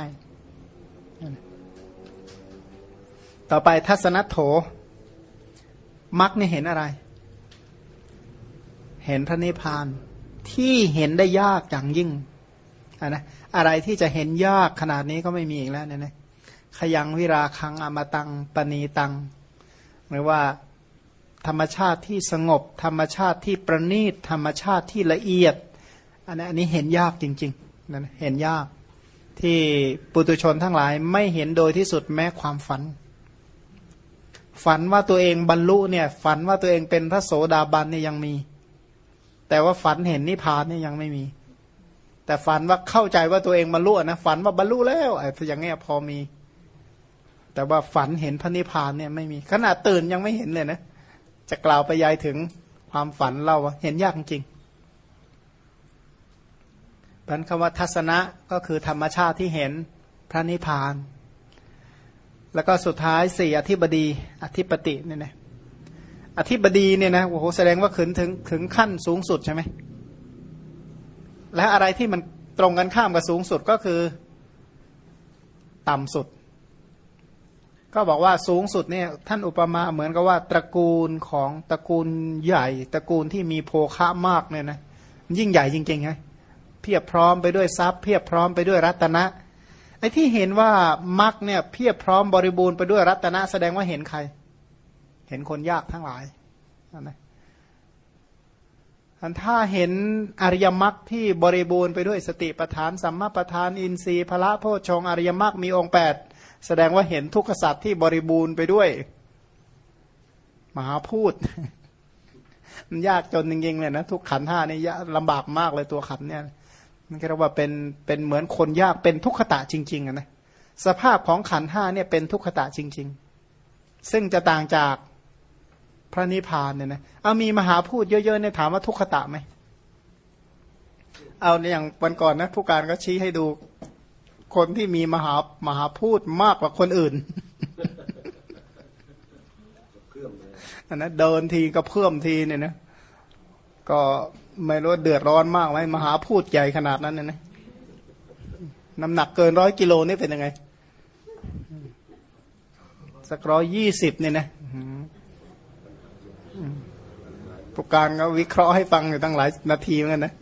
Speaker 1: ต่อไปทัศนโถมรรคนี่เห็นอะไร เห็นพระนิพพานที่เห็นได้ยากอย่างยิ่งอะนะอะไรที่จะเห็นยากขนาดนี้ก็ไม่มีอีกแล้วเนี่ยนะขยังวิราคังอมตังปณีตังหรือว่าธรรมชาติที่สงบ ธรรมชาติที่ประณีต ธรรมชาติที่ละเอียดอันนี้อันนี้เห็นยากจริง ๆ นั่นเห็นยากที่ปุตุชนทั้งหลายไม่เห็นโดยที่สุดแม้ความฝัน ฝันว่าตัวเองบรรลุเนี่ยฝันว่าตัวเองเป็นพระโสดาบันเนี่ยยังมี แต่ว่าฝันเห็นนิพพานเนี่ยยังไม่มี แต่ฝันว่าเข้าใจว่าตัวเองบรรลุนะฝันว่าบรรลุแล้วไอ้อย่างเงี้ยพอมี แต่ว่าฝันเห็นพระนิพพานเนี่ยไม่มีขนาดตื่นยังไม่เห็นเลยนะจะกล่าวไปยายถึงความฝันเราเห็นยากจริง พันคำว่าทัศนะก็คือธรรมชาติที่เห็นพระนิพพาน แล้วก็สุดท้ายสี่อธิบดี อธิปติเนี่ยนะอธิบดีเนี่ยนะโอ้โหแสดงว่าขึ้นถึงถึงขั้นสูงสุดใช่ไหมและอะไรที่มันตรงกันข้ามกับสูงสุดก็คือต่ำสุด ก็บอกว่าสูงสุดเนี่ยท่านอุปมาเหมือนกับว่าตระกูลของตระกูลใหญ่ ตระกูลที่มีโภคะมากเนี่ยนะยิ่งใหญ่จริงๆไง เพียบพร้อมไปด้วยทรัพย์ เพียบพร้อมไปด้วยรัตนะไอ้ที่เห็นว่ามักเนี่ยเพียบพร้อมบริบูรณ์ไปด้วยรัตนะ แสดงว่าเห็นใคร เห็นคนยากทั้งหลายนะถ้าเห็นอริยมรรคที่บริบูรณ์ไปด้วยสติปทานสัมมาปทาน อินทรีย์พละโพชงอริยมรรคมีองค์แปดแสดงว่าเห็นทุกขสัตว์ที่บริบูรณ์ไปด้วย มหาพูดมันยากจนจริงๆเลยนะทุกขันห้านี่ยลำบากมากเลยตัวขันเนี่ย มันก็เรียกว่าเป็นเป็นเหมือนคนยากเป็นทุกขตะจริงๆนะสภาพของขันห้าเนี่ยเป็นทุกขตะจริง ๆ ซึ่งจะต่างจากพระนิพพานเนี่ยนะเอามีมหาพูดเยอะๆเนี่ยถามว่าทุกขตะไหมเอาอย่างวันก่อนนะผู้การก็ชี้ให้ดูคนที่มีมหามหาพูดมากกว่าคนอื่นอันนั้นเดินทีก็เพิ่มทีเนี่ยนะ ก็ ไม่รู้เดือดร้อนมากไหมมหาพูดใหญ่ขนาดนั้นเนี่ยนะน้ำหนักเกินร้อยกิโลนี่เป็นยังไง สักร้อยยี่สิบเนี่ยนะผู้การก็วิเคราะห์ให้ฟังอยู่ตั้งหลายนาทีเหมือนกันนะ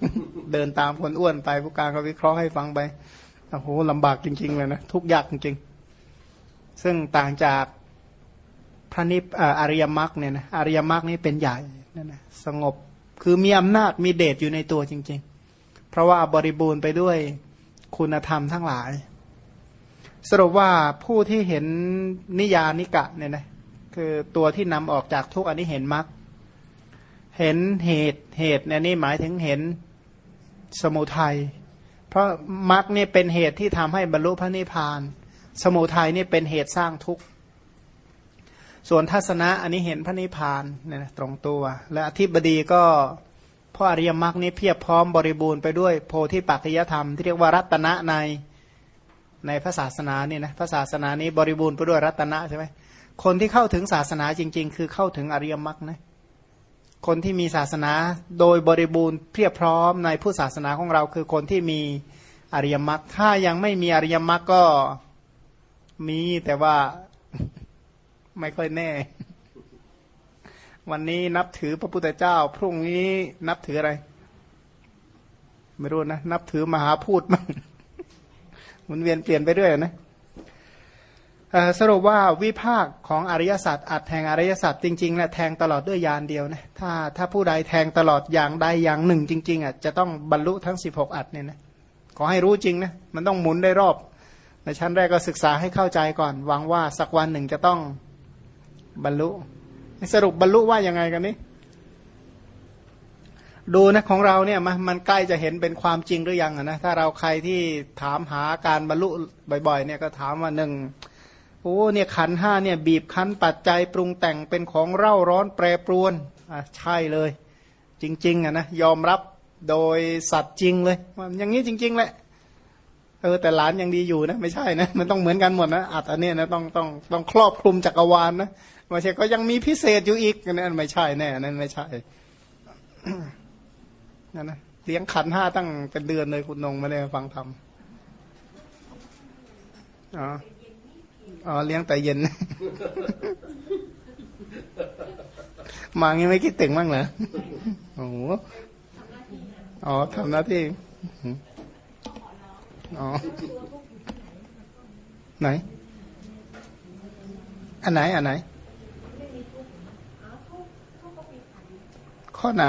Speaker 1: เดินตามคนอ้วนไปผู้การก็วิเคราะห์ให้ฟังไปโอ้โหลำบากจริง ๆ เลยนะทุกยากจริงๆ ซึ่งต่างจากพระนิพอริยมรรคเนี่ยนะอริยมรรคนี่เป็นใหญ่นั่นนะสงบ คือมีอำนาจมีเดชอยู่ในตัวจริง ๆ เพราะว่าบริบูรณ์ไปด้วยคุณธรรมทั้งหลาย สรุปว่าผู้ที่เห็นนิยานิกะเนี่ยนะคือตัวที่นำออกจากทุกอันนี้เห็นมรรคเห็นเหตุเหตุเนี่ยนี่หมายถึงเห็นสมุทัยเพราะมรรคเนี่ยเป็นเหตุที่ทำให้บรรลุพระนิพพาน สมุทัยนี่เป็นเหตุสร้างทุกข์ ส่วนทัศนะอันนี้เห็นพระนิพพานเนี่ยตรงตัว และอธิบดีก็พราะอริยมรรคนี้เพียบพร้อมบริบูรณ์ไปด้วยโพธิปัจจยธรรม ที่เรียกว่ารัตนะในในพระศาสนาเนี่ยนะพระศาสนานี้บริบูรณ์ไปด้วยรัตนะใช่ไหมคนที่เข้าถึงศาสนาจริง ๆ คือเข้าถึงอริยมรรคนะคนที่มีศาสนาโดยบริบูรณ์เพียบพร้อมในผู้ศาสนาของเราคือคนที่มีอริยมรรคถ้ายังไม่มีอริยมรรคก็มีแต่ว่า ไม่ค่อยแน่ วันนี้นับถือพระพุทธเจ้า พรุ่งนี้นับถืออะไร ไม่รู้นะ นับถือมหาพูดมั้งมันเวียนเปลี่ยนไปเรื่อยนะสรุปว่าวิภาคของอริยสัจอัดแทงอริยสัจจริงๆและแทงตลอดด้วยยานเดียวนะถ้าถ้าผู้ใดแทงตลอดอย่างใดอย่างหนึ่งจริงๆอะจะต้องบรรลุทั้งสิบหกอัดเนี่ยนะขอให้รู้จริงนะมันต้องหมุนได้รอบ ในชั้นแรกก็ศึกษาให้เข้าใจก่อนหวังว่าสักวันหนึ่งจะต้อง บรรลุสรุปบรรลุว่ายังไงกันนี่ดูนะของเราเนี่ยมันใกล้จะเห็นเป็นความจริงหรือยังนะถ้าเราใครที่ถามหาการบรรลุบ่อยๆ เนี่ยก็ถามว่าหนึ่งโอ้เนี่ยขันห้าเนี่ยบีบคั้นปัจจัยปรุงแต่งเป็นของเร่าร้อนแปรปรวนอะใช่เลย จริงๆอะนะยอมรับโดยสัตว์จริงเลยอย่างนี้จริง ๆแหละเออแต่หลานยังดีอยู่นะ ไม่ใช่นะ มันต้องเหมือนกันหมดนะอัดอันนี้นะต้องต้องต้องครอบคลุมจักรวาลนะ ไม่ใช่ก็ยังมีพิเศษอยู่อีกนั่นไม่ใช่แน่นั่นไม่ใช่นั่นนะเลี้ยงขันห้าตั้งเป็นเดือนเลยคุณนงมาเลยฟังธรรมอ๋ออ๋อเลี้ยงแต่เย็น มางี้ไม่คิดถึงบ้างเหรอโอ้โหอ๋อทำหน้าที่อ๋อไหน อันไหน อันไหน ข้อไหน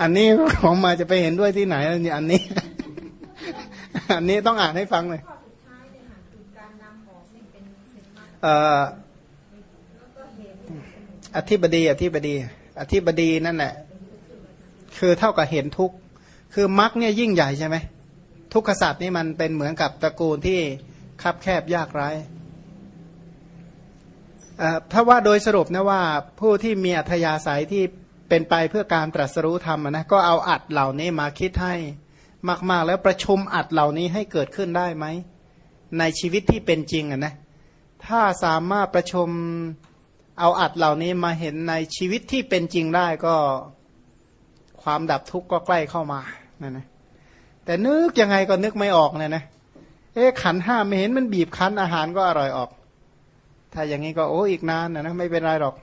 Speaker 1: อันนี้ของมาจะไปเห็นด้วยที่ไหนเนี่ยอันนี้ อันนี้ต้องอ่านให้ฟังเลยอธิบดีอธิบดี อธิบดีนั่นแหละคือเท่ากับเห็นทุกคือมรรคเนี่ยยิ่งใหญ่ใช่ไหมทุกขสัตว์นี่มันเป็นเหมือนกับตระกูลที่คับแคบยากไร้ถ้าว่าโดยสรุปนะว่าผู้ที่มีอัธยาศัยที่ เป็นไปเพื่อการตรัสรู้ธรรมนะก็เอาอัดเหล่านี้มาคิดให้มาก ๆ แล้วประชุมอัดเหล่านี้ให้เกิดขึ้นได้ไหม ในชีวิตที่เป็นจริงอะนะถ้าสามารถประชุมเอาอัดเหล่านี้มาเห็นในชีวิตที่เป็นจริงได้ก็ความดับทุกข์ก็ใกล้เข้ามานั่นนะแต่นึกยังไงก็นึกไม่ออกเนี่ยนะเอ๊ขันห้าไม่เห็นมันบีบคั้นอาหารก็อร่อยออก ถ้าอย่างนี้ก็โอ้อีกนานนะนะไม่เป็นไรหรอก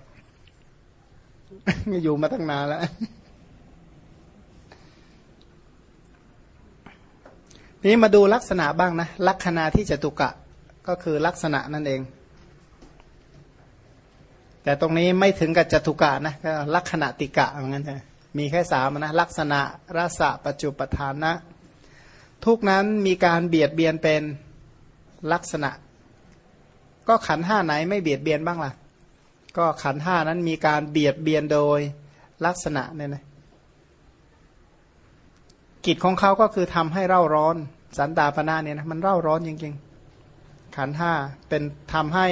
Speaker 1: อยู่มาตั้งนานแล้ว นี้มาดูลักษณะบ้างนะ ลักษณะที่จตุกะ ก็คือลักษณะนั่นเอง แต่ตรงนี้ไม่ถึงกับจตุกะนะก็ลักษณะติกะเหมือนกันใช่มีแค่สามนะ ลักษณะรสะปัจจุปทานนะทุกนั้นมีการเบียดเบียนเป็นลักษณะ ก็ขันห้าไหนไม่เบียดเบียนบ้างล่ะ ก็ขันห้านั้นมีการเบียดเบียนโดยลักษณะเนี่ยนะกิจของเขาก็คือทำให้เร่าร้อน สันตาปนาเนี่ยนะมันเร่าร้อนจริงๆ ขันห้าเป็นทำให้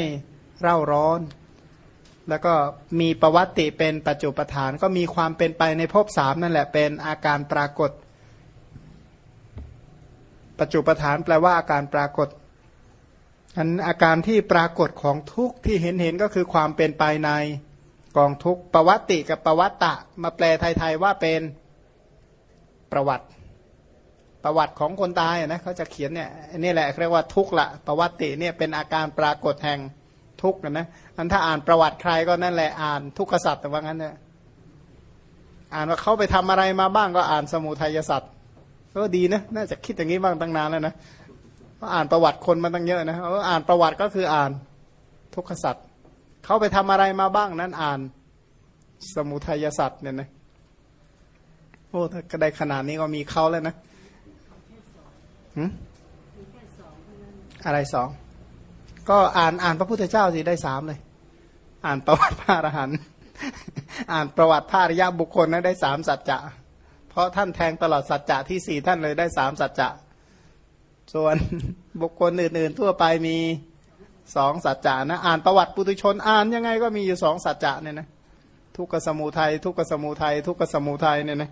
Speaker 1: เร่าร้อน แล้วก็มีประวัติเป็นปัจจุปฐาน ก็มีความเป็นไปในภพสามนั่นแหละเป็นอาการปรากฏ ปัจจุปฐานแปลว่าอาการปรากฏ อันอาการที่ปรากฏของทุกข์ที่เห็นเห็นก็คือความเป็นไปในกองทุกประวัติกับประวัตตะ มาแปลไทย ๆ ว่าเป็นประวัติ ประวัติของคนตายนะเขาจะเขียนเนี่ยนี่แหละเรียกว่าทุกข์ละประวัติเนี่ยเป็นอาการปรากฏแห่งทุกข์นะอันถ้าอ่านประวัติใครก็นั่นแหละอ่านทุกขสัตว์แต่ว่างั้นเนี่ยอ่านว่าเขาไปทำอะไรมาบ้างก็อ่านสมุทัยสัตว์ก็ดีนะน่าจะคิดอย่างนี้บ้างตั้งนานแล้วนะ อ่านประวัติคนมาตั้งเยอะนะอ่านประวัติก็คืออ่านทุกขสัตว์เขาไปทำอะไรมาบ้างนั้นอ่านสมุทัยสัตว์เนี่ยนะโอ้ถ้าได้ขนาดนี้ก็มีเขาแล้วนะอะไรสอง ก็อ่านอ่านพระพุทธเจ้าสิได้สามเลย อ่านประวัติพระอรหันต์อ่านประวัติพระอริยบุคคลนะได้สามสัจจะ เพราะท่านแทงตลอดสัจจะที่สี่ท่านเลยได้สามสัจจะ ส่วนบุคคลอื่นๆทั่วไปมีสองสัจจะนะ อ่านประวัติปุถุชนอ่านยังไงก็มีอยู่สองสัจจะเนี่ยนะทุกขสมุทัยทุกขสมุทัยทุกขสมุทัยเนี่ยนะ